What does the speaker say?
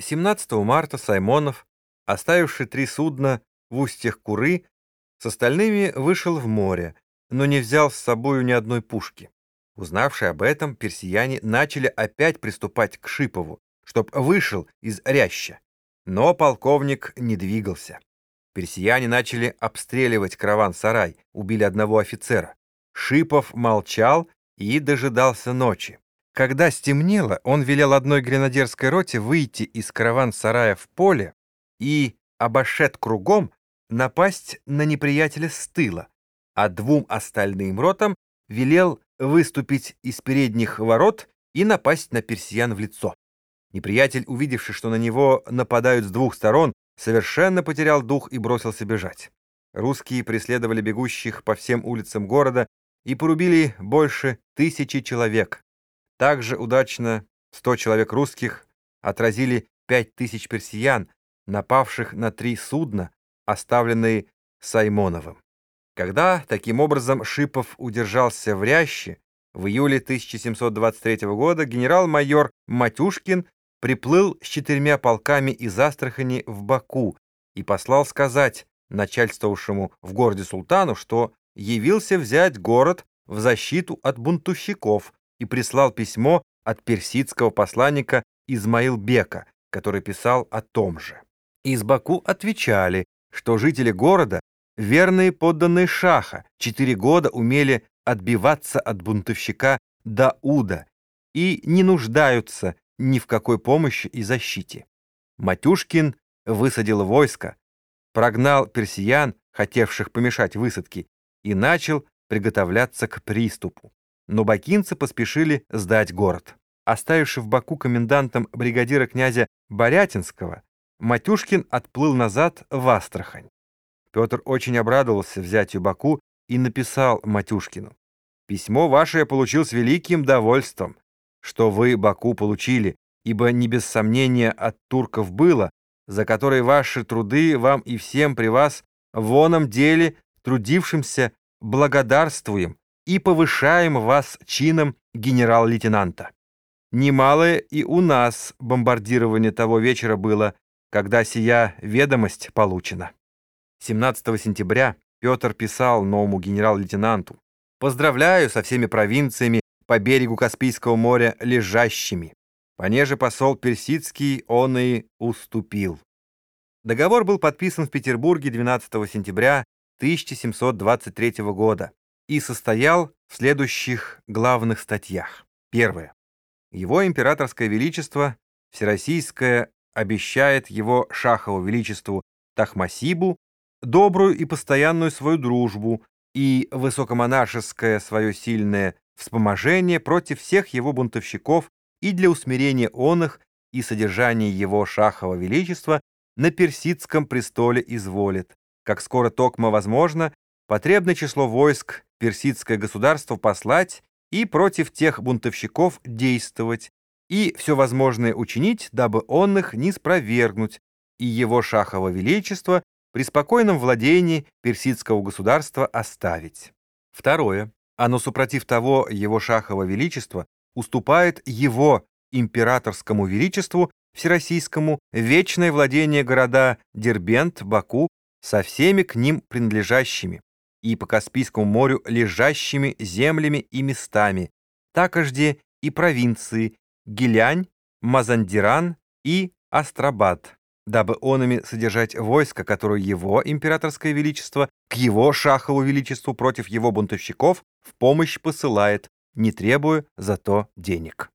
17 марта Саймонов, оставивший три судна в устьях Куры, с остальными вышел в море, но не взял с собою ни одной пушки. Узнавшие об этом, персияне начали опять приступать к Шипову, чтоб вышел из Ряща. Но полковник не двигался. Персияне начали обстреливать караван-сарай, убили одного офицера. Шипов молчал и дожидался ночи. Когда стемнело, он велел одной гренадерской роте выйти из караван-сарая в поле и, обошед кругом, напасть на неприятеля с тыла, а двум остальным ротам велел выступить из передних ворот и напасть на персиян в лицо. Неприятель, увидевший, что на него нападают с двух сторон, совершенно потерял дух и бросился бежать. Русские преследовали бегущих по всем улицам города и порубили больше тысячи человек. Также удачно 100 человек русских отразили 5000 персиян, напавших на три судна, оставленные Саймоновым. Когда, таким образом, Шипов удержался в Ряще, в июле 1723 года генерал-майор Матюшкин приплыл с четырьмя полками из Астрахани в Баку и послал сказать начальствовавшему в городе султану, что явился взять город в защиту от бунтовщиков, и прислал письмо от персидского посланника Измаил-бека, который писал о том же. Из Баку отвечали, что жители города, верные подданные Шаха, четыре года умели отбиваться от бунтовщика Дауда и не нуждаются ни в какой помощи и защите. Матюшкин высадил войско, прогнал персиян, хотевших помешать высадке, и начал приготовляться к приступу но бакинцы поспешили сдать город. Оставивший в Баку комендантом бригадира князя Борятинского, Матюшкин отплыл назад в Астрахань. Петр очень обрадовался взятию Баку и написал Матюшкину. «Письмо ваше я получил с великим довольством, что вы Баку получили, ибо не без сомнения от турков было, за которые ваши труды вам и всем при вас в оном деле трудившимся благодарствуем, и повышаем вас чином генерал-лейтенанта. Немалое и у нас бомбардирование того вечера было, когда сия ведомость получена. 17 сентября Петр писал новому генерал-лейтенанту «Поздравляю со всеми провинциями по берегу Каспийского моря лежащими. Понеже посол Персидский он и уступил». Договор был подписан в Петербурге 12 сентября 1723 года и состоял в следующих главных статьях. Первое. Его императорское величество Всероссийское обещает его шахову величеству Тахмасибу добрую и постоянную свою дружбу и высокомонашеское свое сильное вспоможение против всех его бунтовщиков и для усмирения он их и содержания его шахова величества на персидском престоле изволит, как скоро токмо возможно, потребное число войск персидское государство послать и против тех бунтовщиков действовать, и все возможное учинить, дабы он их не спровергнуть, и его шахово величество при спокойном владении персидского государства оставить. Второе. Оно, супротив того, его шахово величество уступает его императорскому величеству всероссийскому вечное владение города Дербент, Баку со всеми к ним принадлежащими, и по Каспийскому морю лежащими землями и местами, такожде и провинции Гилянь, Мазандиран и Астрабад, дабы онами содержать войско, которое его императорское величество к его шахову величеству против его бунтовщиков в помощь посылает, не требуя за то денег.